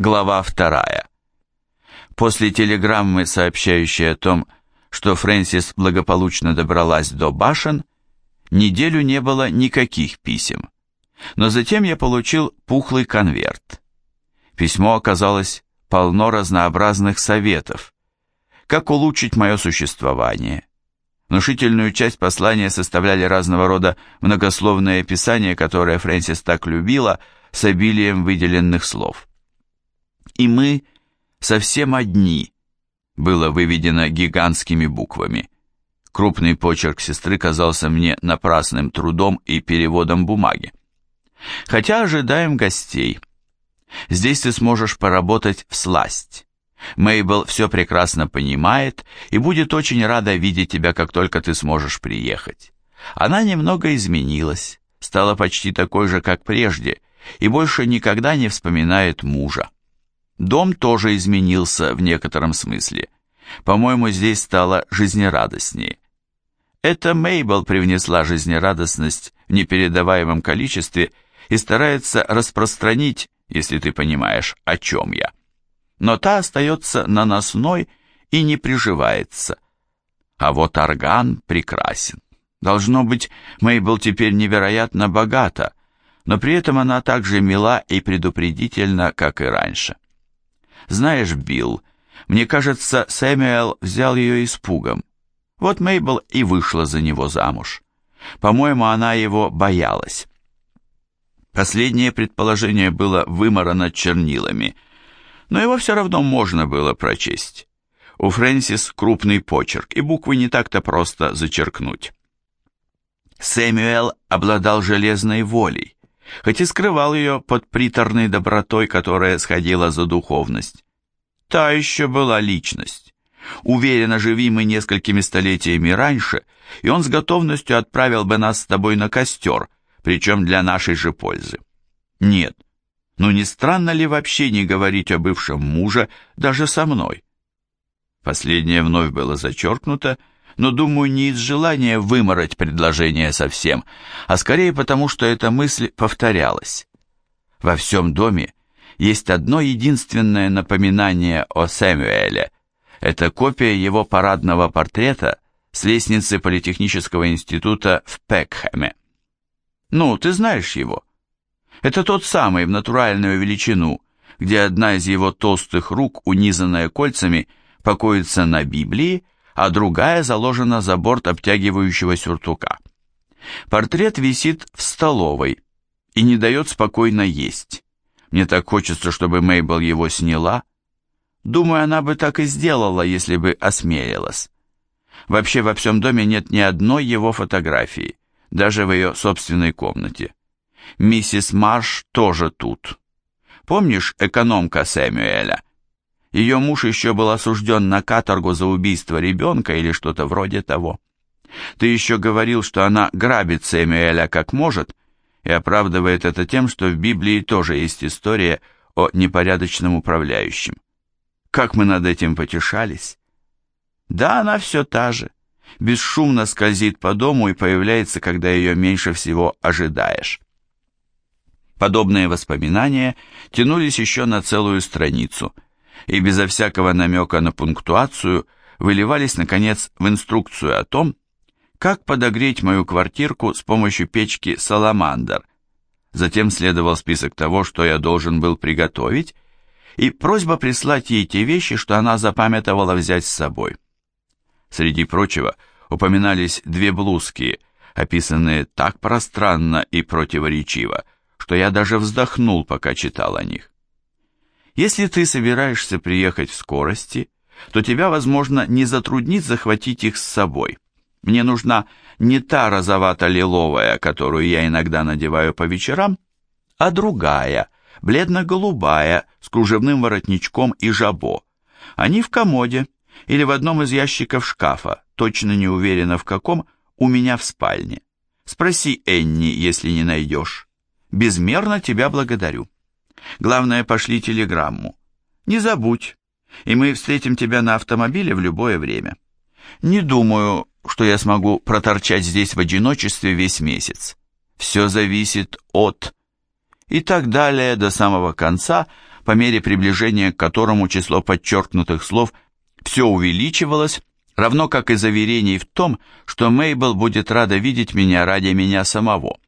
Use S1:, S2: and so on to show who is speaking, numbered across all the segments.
S1: Глава вторая. После телеграммы, сообщающей о том, что Фрэнсис благополучно добралась до башен, неделю не было никаких писем. Но затем я получил пухлый конверт. Письмо оказалось полно разнообразных советов. Как улучшить мое существование? Внушительную часть послания составляли разного рода многословные описания, которые Фрэнсис так любила, с обилием выделенных слов и мы совсем одни, было выведено гигантскими буквами. Крупный почерк сестры казался мне напрасным трудом и переводом бумаги. Хотя ожидаем гостей. Здесь ты сможешь поработать в сласть. Мейбл все прекрасно понимает и будет очень рада видеть тебя, как только ты сможешь приехать. Она немного изменилась, стала почти такой же, как прежде, и больше никогда не вспоминает мужа. Дом тоже изменился в некотором смысле. По-моему, здесь стало жизнерадостнее. Это Мейбл привнесла жизнерадостность в непередаваемом количестве и старается распространить, если ты понимаешь, о чем я. Но та остается наносной и не приживается. А вот орган прекрасен. Должно быть, Мейбл теперь невероятно богата, но при этом она так же мила и предупредительна, как и раньше. Знаешь, Билл, мне кажется, Сэмюэл взял ее испугом. Вот Мейбл и вышла за него замуж. По-моему, она его боялась. Последнее предположение было вымарано чернилами, но его все равно можно было прочесть. У Фрэнсис крупный почерк, и буквы не так-то просто зачеркнуть. Сэмюэл обладал железной волей, хоть и скрывал ее под приторной добротой, которая сходила за духовность. Та еще была личность. Уверенно живи мы несколькими столетиями раньше, и он с готовностью отправил бы нас с тобой на костер, причем для нашей же пользы. Нет, ну не странно ли вообще не говорить о бывшем муже даже со мной? Последнее вновь было зачеркнуто, но, думаю, не из желания вымороть предложение совсем, а скорее потому, что эта мысль повторялась. Во всем доме есть одно единственное напоминание о Сэмюэле. Это копия его парадного портрета с лестницы Политехнического института в Пекхэме. Ну, ты знаешь его. Это тот самый в натуральную величину, где одна из его толстых рук, унизанная кольцами, покоится на Библии, а другая заложена за борт обтягивающего сюртука. Портрет висит в столовой и не дает спокойно есть. Мне так хочется, чтобы Мейбл его сняла. Думаю, она бы так и сделала, если бы осмелилась. Вообще во всем доме нет ни одной его фотографии, даже в ее собственной комнате. Миссис Марш тоже тут. Помнишь экономка Сэмюэля? Ее муж еще был осужден на каторгу за убийство ребенка или что-то вроде того. Ты еще говорил, что она грабит Сэмюэля как может, и оправдывает это тем, что в Библии тоже есть история о непорядочном управляющем. Как мы над этим потешались? Да, она все та же. Бесшумно скользит по дому и появляется, когда ее меньше всего ожидаешь. Подобные воспоминания тянулись еще на целую страницу, и безо всякого намека на пунктуацию выливались, наконец, в инструкцию о том, как подогреть мою квартирку с помощью печки «Саламандр». Затем следовал список того, что я должен был приготовить, и просьба прислать ей те вещи, что она запамятовала взять с собой. Среди прочего упоминались две блузки, описанные так пространно и противоречиво, что я даже вздохнул, пока читал о них. Если ты собираешься приехать в скорости, то тебя, возможно, не затруднит захватить их с собой – мне нужна не та розовато-лиловая, которую я иногда надеваю по вечерам, а другая, бледно-голубая, с кружевным воротничком и жабо. Они в комоде или в одном из ящиков шкафа, точно не уверена в каком, у меня в спальне. Спроси Энни, если не найдешь. Безмерно тебя благодарю. Главное, пошли телеграмму. Не забудь, и мы встретим тебя на автомобиле в любое время. Не думаю, что я смогу проторчать здесь в одиночестве весь месяц. Все зависит от... И так далее до самого конца, по мере приближения к которому число подчеркнутых слов все увеличивалось, равно как и заверений в том, что Мейбл будет рада видеть меня ради меня самого,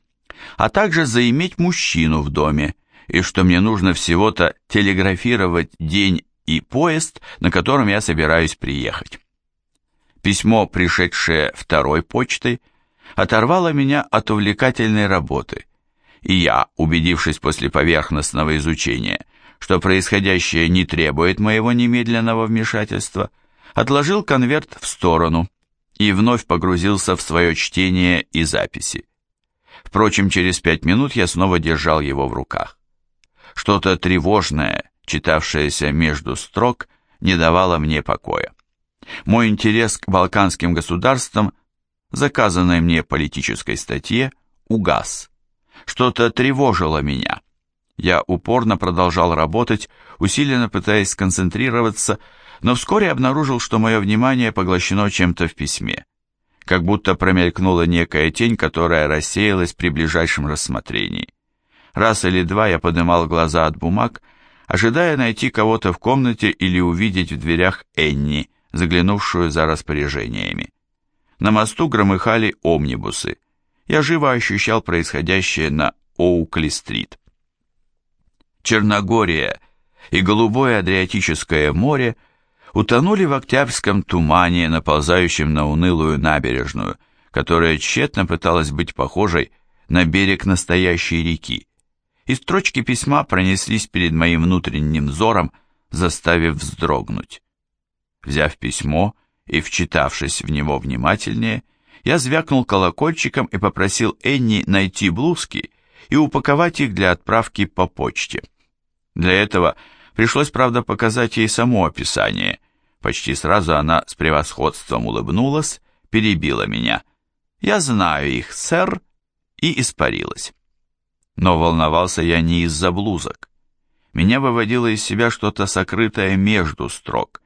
S1: а также заиметь мужчину в доме, и что мне нужно всего-то телеграфировать день и поезд, на котором я собираюсь приехать. Письмо, пришедшее второй почтой, оторвало меня от увлекательной работы, и я, убедившись после поверхностного изучения, что происходящее не требует моего немедленного вмешательства, отложил конверт в сторону и вновь погрузился в свое чтение и записи. Впрочем, через пять минут я снова держал его в руках. Что-то тревожное, читавшееся между строк, не давало мне покоя. Мой интерес к балканским государствам, заказанной мне политической статье, угас. Что-то тревожило меня. Я упорно продолжал работать, усиленно пытаясь сконцентрироваться, но вскоре обнаружил, что мое внимание поглощено чем-то в письме. Как будто промелькнула некая тень, которая рассеялась при ближайшем рассмотрении. Раз или два я поднимал глаза от бумаг, ожидая найти кого-то в комнате или увидеть в дверях Энни, заглянувшую за распоряжениями. На мосту громыхали омнибусы. Я живо ощущал происходящее на Оукли-стрит. Черногория и голубое Адриатическое море утонули в октябрьском тумане, наползающем на унылую набережную, которая тщетно пыталась быть похожей на берег настоящей реки и строчки письма пронеслись перед моим внутренним взором, заставив вздрогнуть. Взяв письмо и вчитавшись в него внимательнее, я звякнул колокольчиком и попросил Энни найти блузки и упаковать их для отправки по почте. Для этого пришлось, правда, показать ей само описание. Почти сразу она с превосходством улыбнулась, перебила меня. «Я знаю их, сэр», и испарилась. Но волновался я не из-за блузок. Меня выводило из себя что-то сокрытое между строк.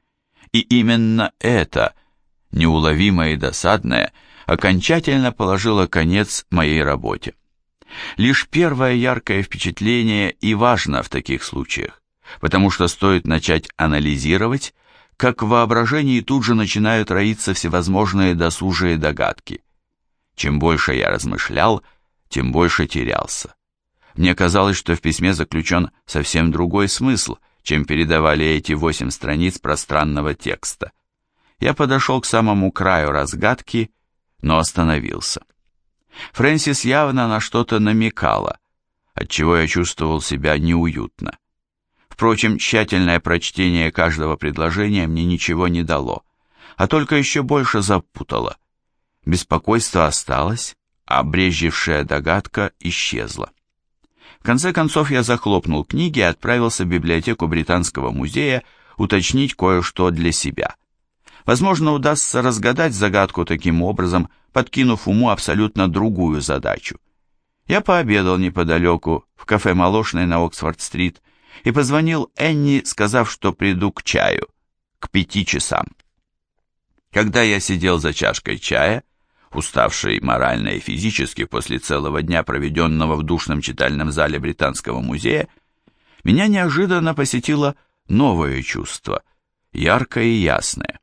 S1: И именно это, неуловимое и досадное, окончательно положило конец моей работе. Лишь первое яркое впечатление и важно в таких случаях, потому что стоит начать анализировать, как в воображении тут же начинают роиться всевозможные досужие догадки. Чем больше я размышлял, тем больше терялся. Мне казалось, что в письме заключен совсем другой смысл, чем передавали эти восемь страниц пространного текста. Я подошел к самому краю разгадки, но остановился. Фрэнсис явно на что-то намекала, отчего я чувствовал себя неуютно. Впрочем, тщательное прочтение каждого предложения мне ничего не дало, а только еще больше запутало. Беспокойство осталось, а брежевшая догадка исчезла. В конце концов я захлопнул книги и отправился в библиотеку Британского музея уточнить кое-что для себя. Возможно, удастся разгадать загадку таким образом, подкинув уму абсолютно другую задачу. Я пообедал неподалеку, в кафе «Молочной» на Оксфорд-стрит, и позвонил Энни, сказав, что приду к чаю, к пяти часам. Когда я сидел за чашкой чая, уставший морально и физически после целого дня, проведенного в душном читальном зале Британского музея, меня неожиданно посетило новое чувство, яркое и ясное.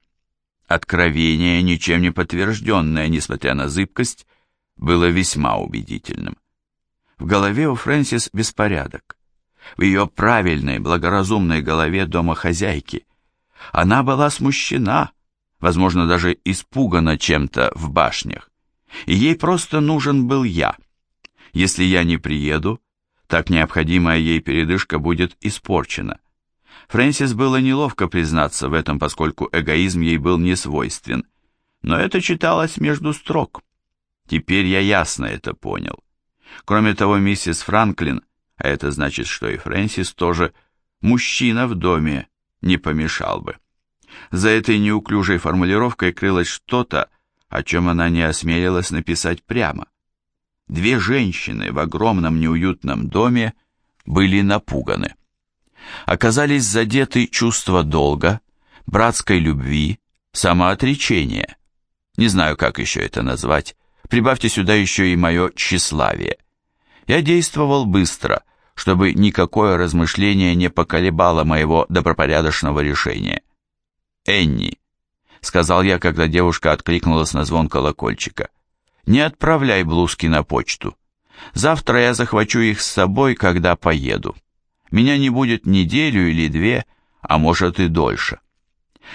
S1: Откровение, ничем не подтвержденное, несмотря на зыбкость, было весьма убедительным. В голове у Фрэнсис беспорядок. В ее правильной, благоразумной голове домохозяйки. Она была смущена, возможно, даже испугана чем-то в башнях. И ей просто нужен был я. Если я не приеду, так необходимая ей передышка будет испорчена. Фрэнсис было неловко признаться в этом, поскольку эгоизм ей был не свойствен. Но это читалось между строк. Теперь я ясно это понял. Кроме того, миссис Франклин, а это значит, что и Фрэнсис тоже, мужчина в доме не помешал бы. За этой неуклюжей формулировкой крылось что-то, о чем она не осмелилась написать прямо. Две женщины в огромном неуютном доме были напуганы. Оказались задеты чувства долга, братской любви, самоотречения. Не знаю, как еще это назвать. Прибавьте сюда еще и мое тщеславие. Я действовал быстро, чтобы никакое размышление не поколебало моего добропорядочного решения. «Энни», — сказал я, когда девушка откликнулась на звон колокольчика, — «не отправляй блузки на почту. Завтра я захвачу их с собой, когда поеду. Меня не будет неделю или две, а может и дольше».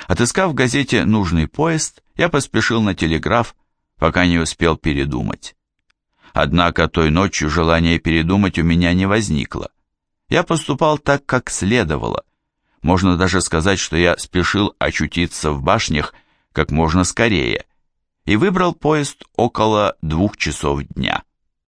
S1: Отыскав в газете нужный поезд, я поспешил на телеграф, пока не успел передумать. Однако той ночью желания передумать у меня не возникло. Я поступал так, как следовало. Можно даже сказать, что я спешил очутиться в башнях как можно скорее и выбрал поезд около двух часов дня.